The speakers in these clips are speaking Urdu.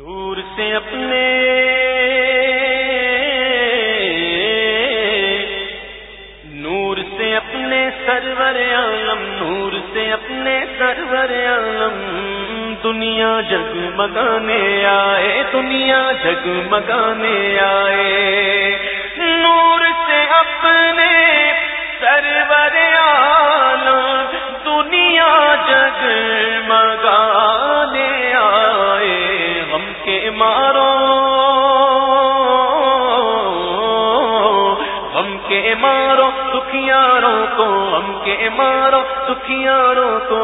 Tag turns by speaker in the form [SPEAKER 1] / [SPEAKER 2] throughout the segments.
[SPEAKER 1] نور سے اپنے نور سے اپنے سرور عالم، نور سے اپنے سرور عالم۔ دنیا جگمگانے آئے، دنیا جگمگانے آئے۔ نور سے اپنے سرور عالم، دنیا جگمگانے کے مارو ہم کے مارو دکھیاروں کو ہم کے مارو دکھیاروں کو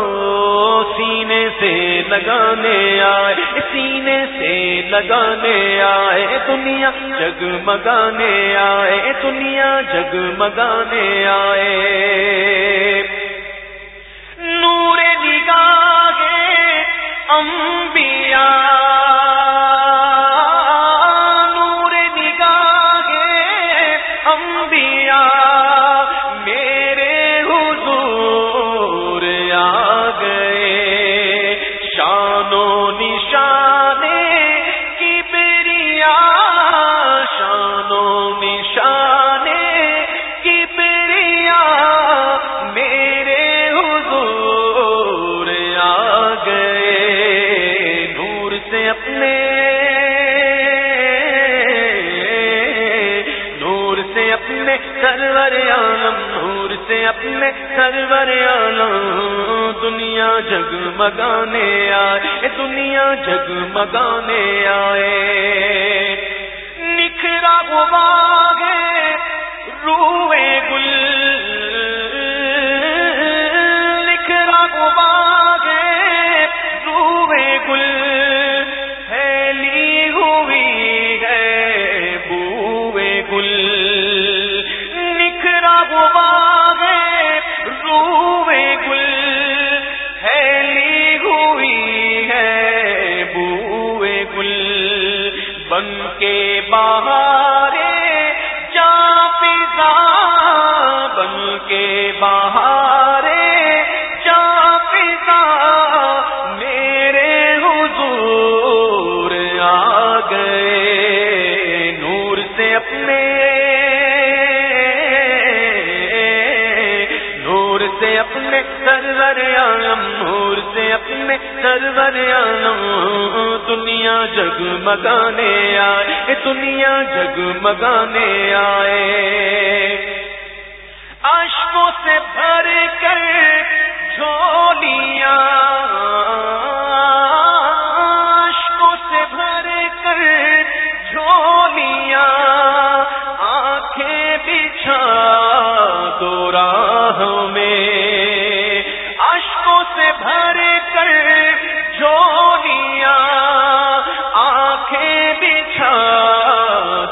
[SPEAKER 1] سینے سے لگانے آئے، سینے سے لگانے آئے، دنیا جگمگانے آئے، دنیا جگمگانے آئے۔ نور نگاہ انبیاء انبیاء اپنے سرور عالم نور سے اپنے سرور عالم۔ دنیا جگمگانے آئے دنیا جگمگانے آئے۔ نکھرا گے روئے روح بہارے جا پتا بن کے بہار سے اپنے سرور عالم دنیا جگمگانے آئے دنیا جگمگانے آئے۔ اشکوں سے بھر کر جھولیاں اشکوں سے بھر کر جھولیاں، آنکھیں بچھا دو راہ میں۔ اشکوں سے بھر جھولیاں آنکھیں بچھا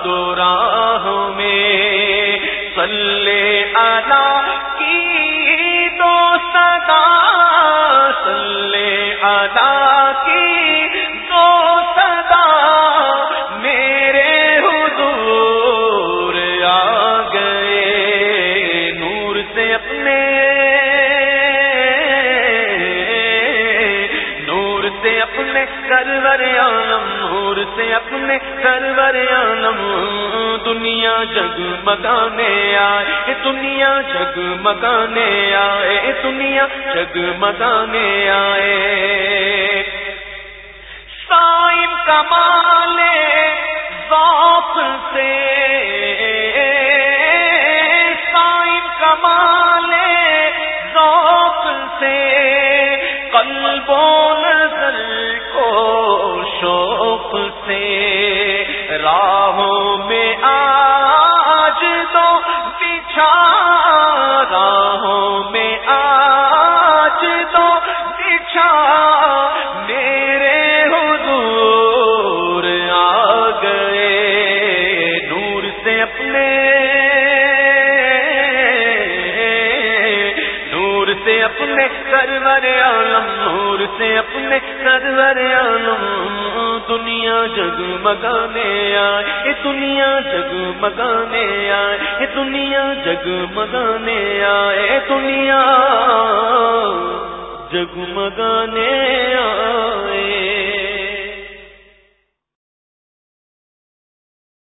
[SPEAKER 1] دو راہ میں۔ سلے آلہ کی دو سدا سلے آلہ کی دو سدا میرے حضور آ گئے، نور سے اپنے اپنے سرور عالم نور سے اپنے سرور عالم دنیا جگمگانے آئے دنیا جگ جگمگانے آئے دنیا جگ جگمگانے آئے۔ سائم کمالے ذوق سے۔ سائم کمالے ذوق سے۔ قلب راہوں میں آج تو بچھا راہوں میں آج تو بچھا میرے حضور آ گئے نور سے اپنے نور سے اپنے سرور عالم، نور سے اپنے سرور جگ مگانے آئے دنیا جگ مگانے آئے دنیا جگ مگانے آئے دنیا جگ مگانے آئے۔